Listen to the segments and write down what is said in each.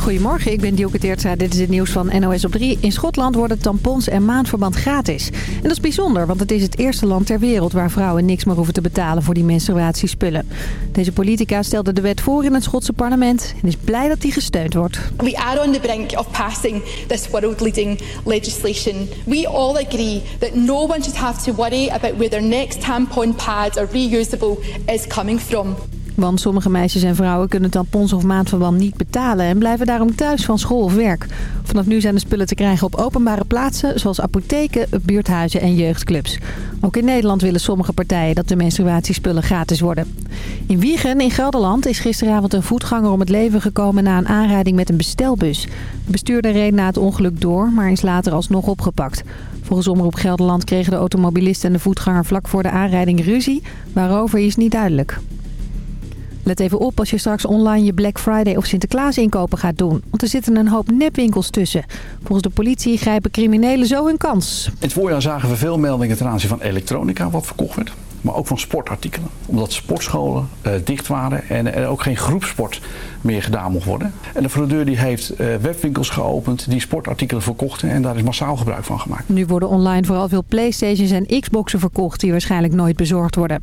Goedemorgen, ik ben Dielke Teertstra. Dit is het nieuws van NOS op 3. In Schotland worden tampons en maandverband gratis. En dat is bijzonder, want het is het eerste land ter wereld... waar vrouwen niks meer hoeven te betalen voor die menstruatiespullen. Deze politica stelde de wet voor in het Schotse parlement... en is blij dat die gesteund wordt. We are on the brink of passing this world-leading legislation. We all agree that no one should have to worry about where their next tampon pad or reusable is coming from. Want sommige meisjes en vrouwen kunnen tampons of maandverband niet betalen... en blijven daarom thuis van school of werk. Vanaf nu zijn de spullen te krijgen op openbare plaatsen... zoals apotheken, buurthuizen en jeugdclubs. Ook in Nederland willen sommige partijen dat de menstruatiespullen gratis worden. In Wiegen in Gelderland is gisteravond een voetganger om het leven gekomen... na een aanrijding met een bestelbus. De bestuurder reed na het ongeluk door, maar is later alsnog opgepakt. Volgens Omroep Gelderland kregen de automobilist en de voetganger vlak voor de aanrijding ruzie. Waarover is niet duidelijk. Let even op als je straks online je Black Friday of Sinterklaas inkopen gaat doen. Want er zitten een hoop nepwinkels tussen. Volgens de politie grijpen criminelen zo hun kans. In het voorjaar zagen we veel meldingen ten aanzien van elektronica wat verkocht werd. Maar ook van sportartikelen. Omdat sportscholen uh, dicht waren en er ook geen groepsport meer gedaan mocht worden. En de fraudeur die heeft uh, webwinkels geopend die sportartikelen verkochten. En daar is massaal gebruik van gemaakt. Nu worden online vooral veel Playstations en Xboxen verkocht die waarschijnlijk nooit bezorgd worden.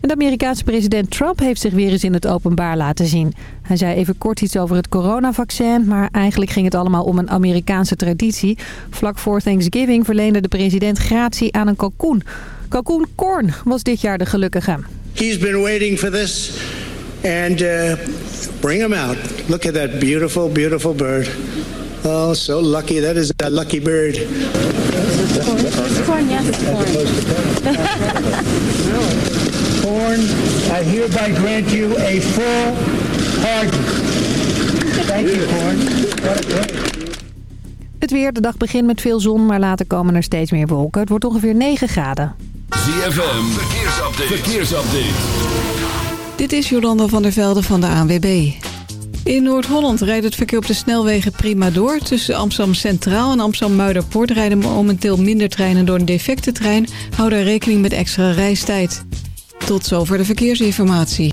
En de Amerikaanse president Trump heeft zich weer eens in het openbaar laten zien. Hij zei even kort iets over het coronavaccin, maar eigenlijk ging het allemaal om een Amerikaanse traditie. Vlak voor Thanksgiving verleende de president gratie aan een kalkoen. Kalkoen Korn was dit jaar de gelukkige. He's been waiting for this and uh, bring him out. Look at that beautiful, beautiful bird. Oh, so lucky. That is a lucky bird. Corn, yes, it's corn. Corn, I hereby grant you a full pardon. Thank you, Corn. What a great... Het weer, de dag begint met veel zon, maar later komen er steeds meer wolken. Het wordt ongeveer 9 graden. ZFM, verkeersupdate. verkeersupdate. Dit is Jolanda van der Velde van de ANWB. In Noord-Holland rijdt het verkeer op de snelwegen prima door. Tussen Amsterdam Centraal en Amsterdam Muiderpoort rijden momenteel minder treinen door een defecte trein. Hou daar rekening met extra reistijd. Tot zover de verkeersinformatie.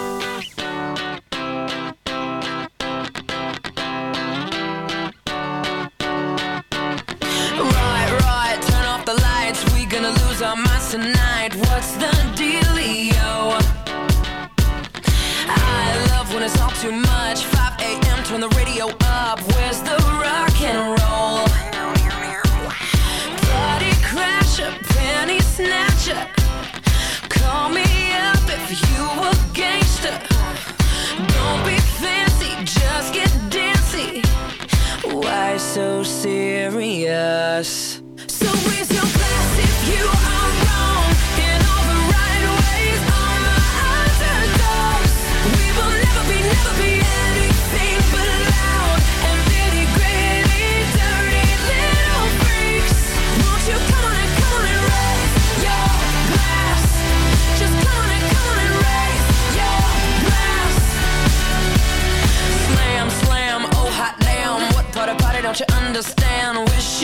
Why so serious? So raise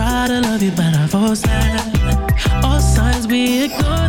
Try to love you, but I force that. All signs we ignore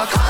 I call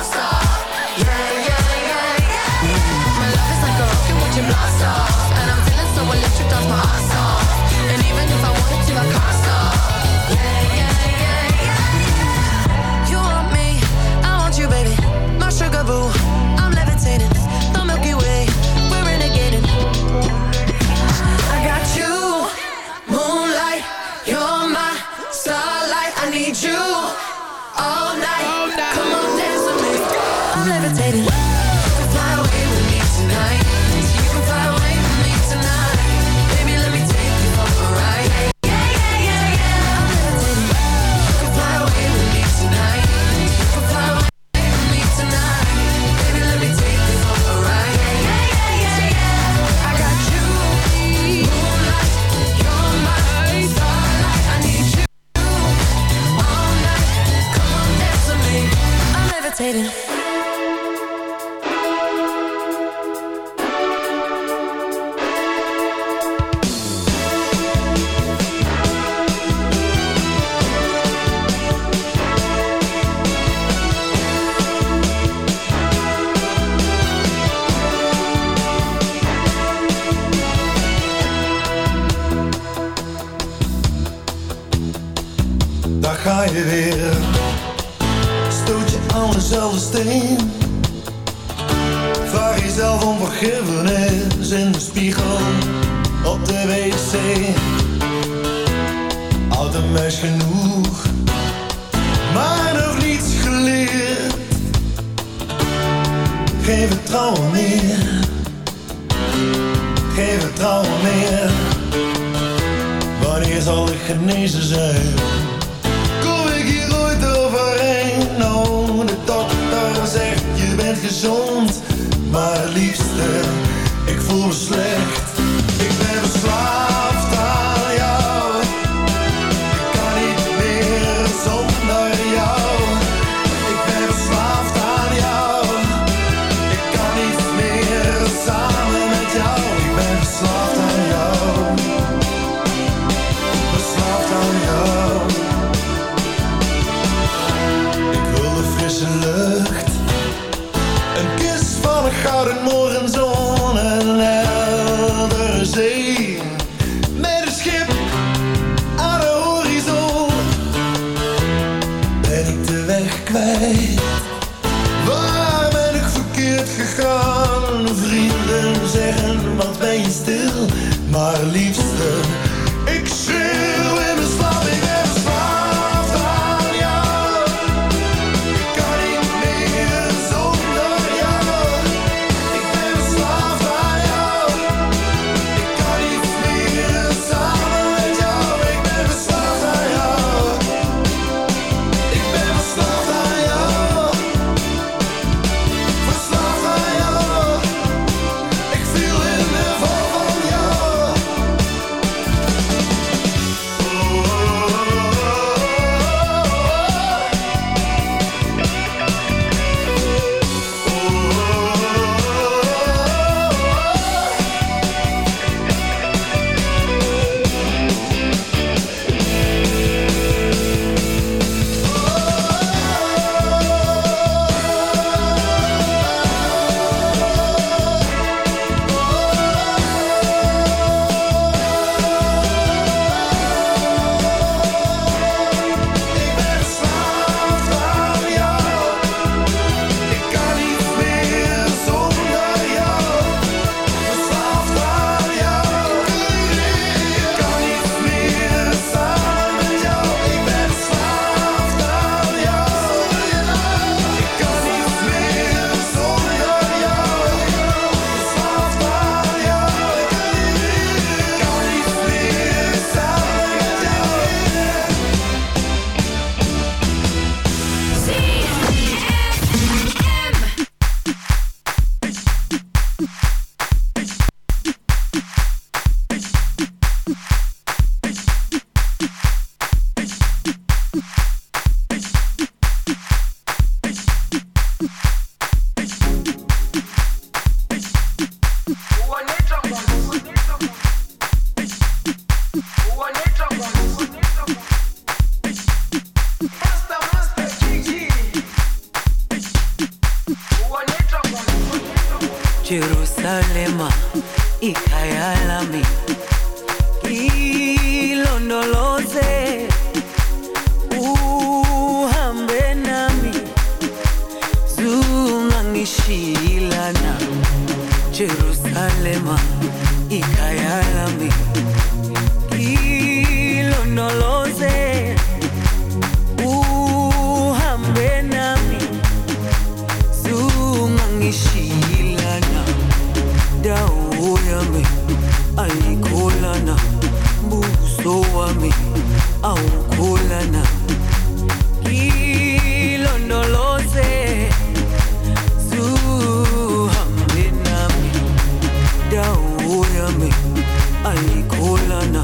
ayikholana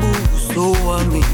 buso wami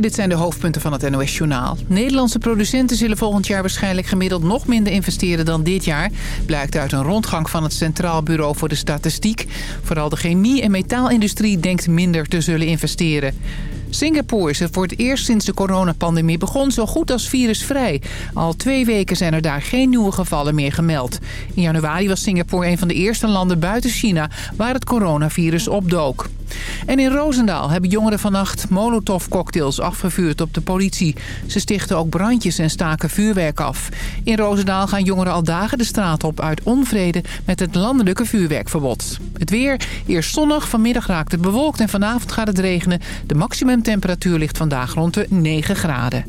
Dit zijn de hoofdpunten van het NOS-journaal. Nederlandse producenten zullen volgend jaar waarschijnlijk gemiddeld nog minder investeren dan dit jaar. Blijkt uit een rondgang van het Centraal Bureau voor de Statistiek. Vooral de chemie- en metaalindustrie denkt minder te zullen investeren. Singapore is voor het eerst sinds de coronapandemie begon zo goed als virusvrij. Al twee weken zijn er daar geen nieuwe gevallen meer gemeld. In januari was Singapore een van de eerste landen buiten China waar het coronavirus opdook. En in Roosendaal hebben jongeren vannacht molotovcocktails afgevuurd op de politie. Ze stichten ook brandjes en staken vuurwerk af. In Roosendaal gaan jongeren al dagen de straat op uit onvrede met het landelijke vuurwerkverbod. Het weer, eerst zonnig, vanmiddag raakt het bewolkt en vanavond gaat het regenen. De maximumtemperatuur ligt vandaag rond de 9 graden.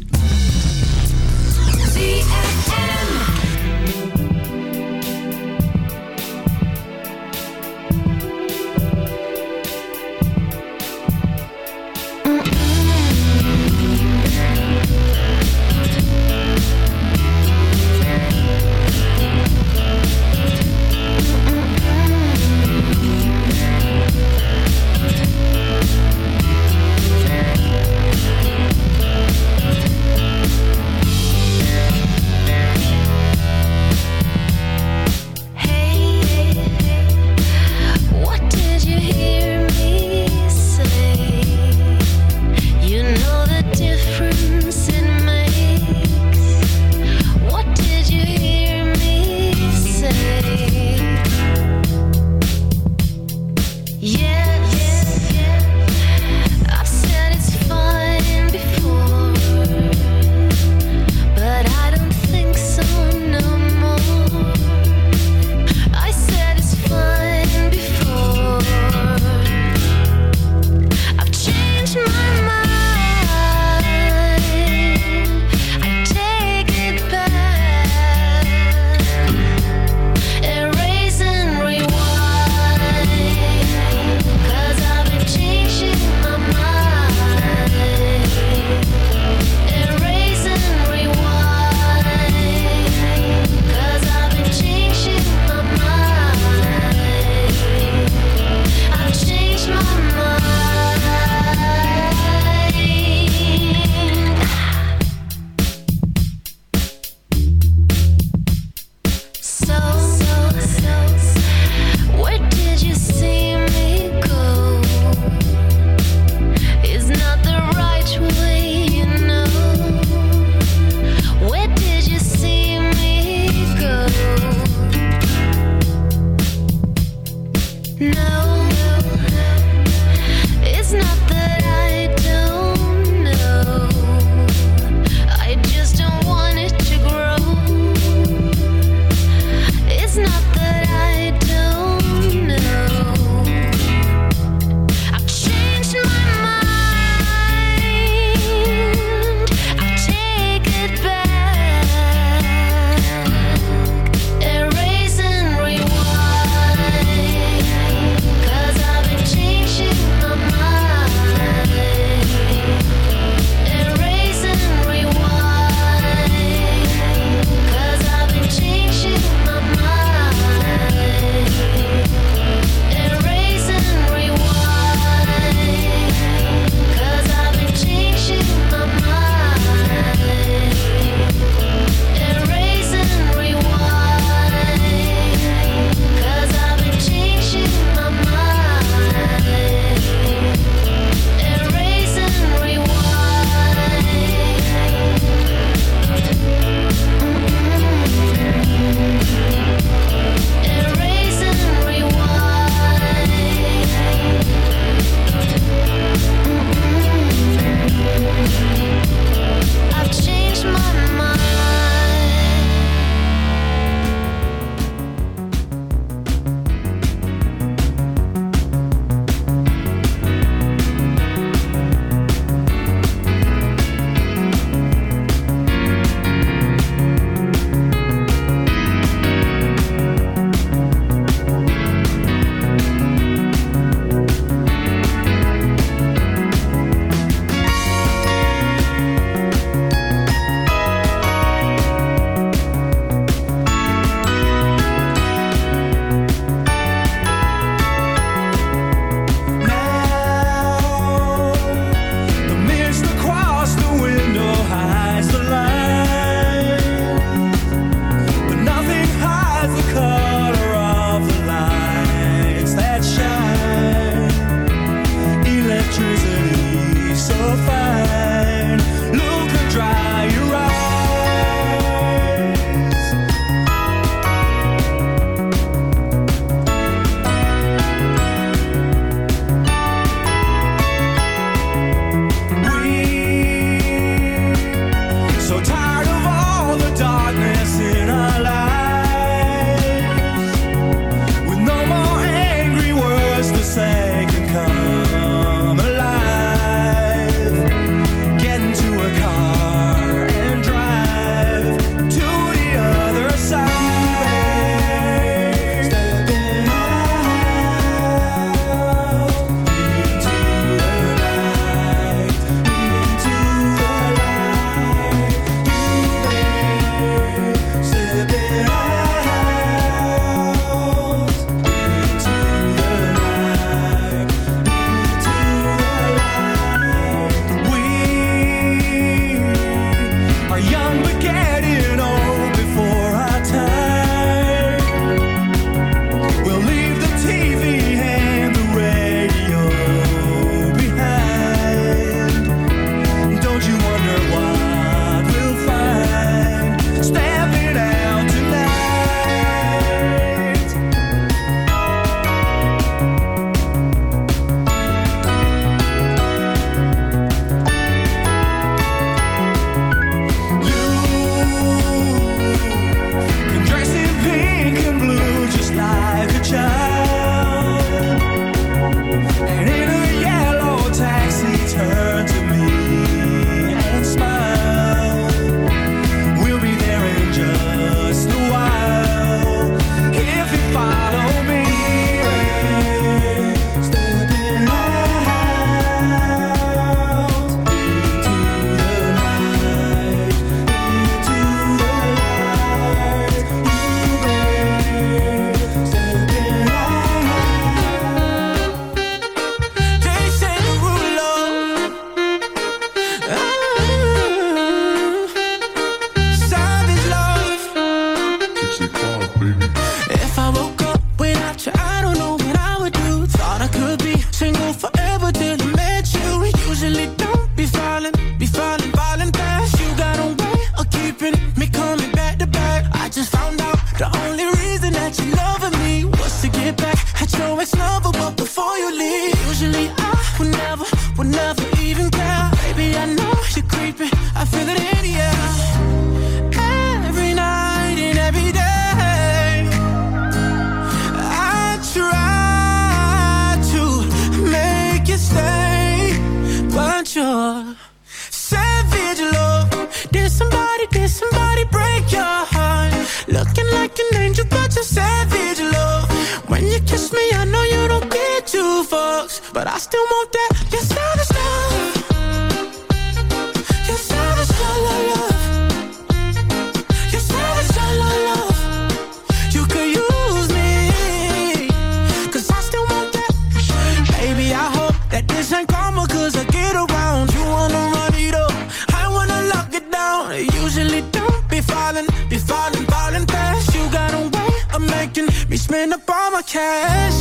This ain't karma cause I get around. You wanna run it up. I wanna lock it down. Usually don't be falling Be falling, falling fast. You got a way of making me spend up all my cash.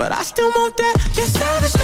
but I still want that. You're savage.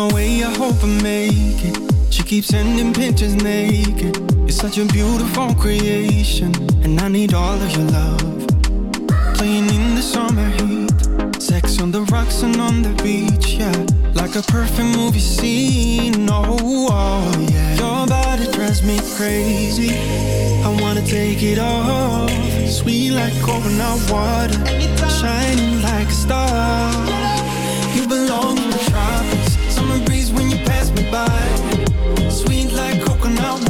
My way, I hope I make it. She keeps sending pictures naked. You're such a beautiful creation, and I need all of your love. Playing in the summer heat, sex on the rocks and on the beach, yeah. Like a perfect movie scene, oh, oh yeah. Your body drives me crazy. I wanna take it off. Sweet like coconut water, shining like a star. You belong in the tropics. By. Sweet like coconut